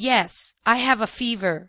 "Yes, I have a fever!"